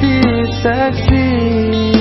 be sexy